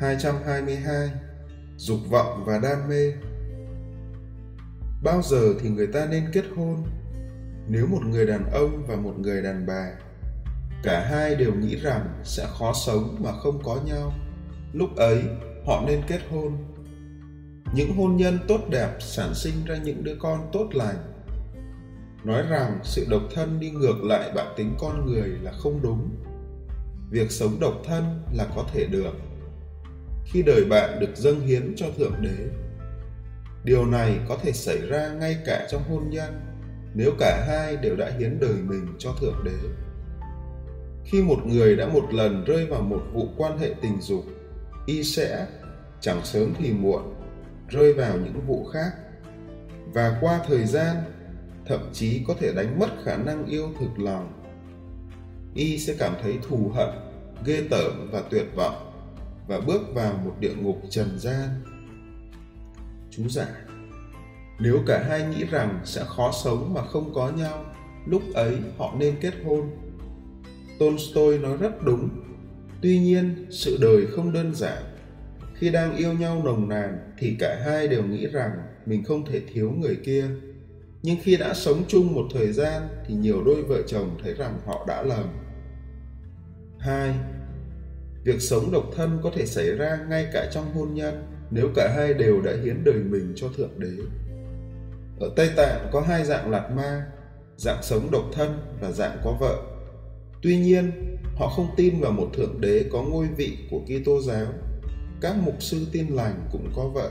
222 Dục vọng và đam mê. Bao giờ thì người ta nên kết hôn? Nếu một người đàn ông và một người đàn bà, cả hai đều nghĩ rằng sẽ khó sống mà không có nhau, lúc ấy họ nên kết hôn. Những hôn nhân tốt đẹp sản sinh ra những đứa con tốt lành. Nói rằng sự độc thân đi ngược lại bản tính con người là không đúng. Việc sống độc thân là có thể được khi đời bạn được dâng hiến cho thượng đế. Điều này có thể xảy ra ngay cả trong hôn nhân, nếu cả hai đều đã hiến đời mình cho thượng đế. Khi một người đã một lần rơi vào một vụ quan hệ tình dục, y sẽ, chẳng sớm thì muộn, rơi vào những vụ khác. Và qua thời gian, thậm chí có thể đánh mất khả năng yêu thực lòng, y sẽ cảm thấy thù hận, ghê tởm và tuyệt vọng và bước vào một địa ngục trần gian. Chú giải nếu cả hai nghĩ rằng sẽ khó sống mà không có nhau, lúc ấy họ nên kết hôn. Tolstoy nói rất đúng. Tuy nhiên, sự đời không đơn giản. Khi đang yêu nhau nồng nàn thì cả hai đều nghĩ rằng mình không thể thiếu người kia. Nhưng khi đã sống chung một thời gian thì nhiều đôi vợ chồng thấy rằng họ đã lầm. Hai việc sống độc thân có thể xảy ra ngay cả trong hôn nhân, nếu cả hai đều đã hiến đời mình cho thượng đế. Ở tây tạng có hai dạng lạt ma, dạng sống độc thân và dạng có vợ. Tuy nhiên, họ không tin vào một thượng đế có ngôi vị của kitô giáo. Các mục sư tin lành cũng có vợ.